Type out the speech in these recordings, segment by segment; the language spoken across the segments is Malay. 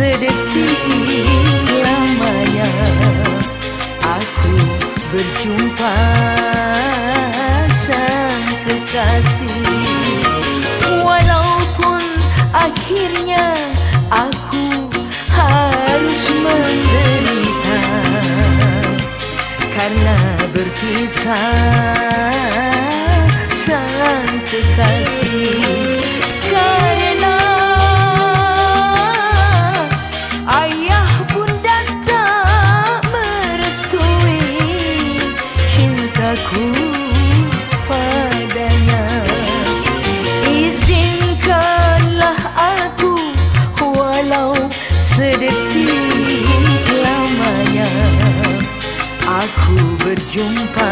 sedetik lamanya aku berjumpa sang kekasih. Walaupun akhirnya aku harus menderita karena berpisah sang kekasih aku berjumpa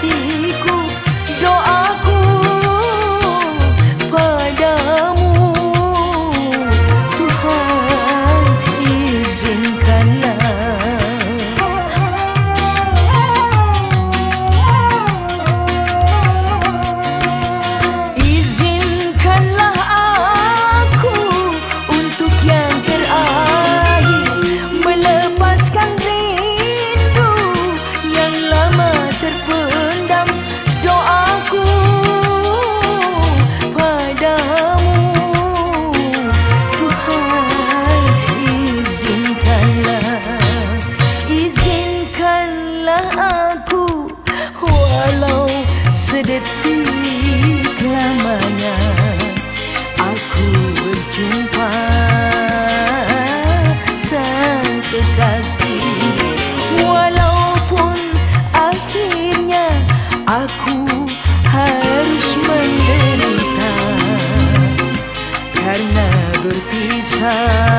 hati sedetik lamanya aku berjumpa. Sang kekasih walaupun akhirnya aku harus menderita karena berpisah.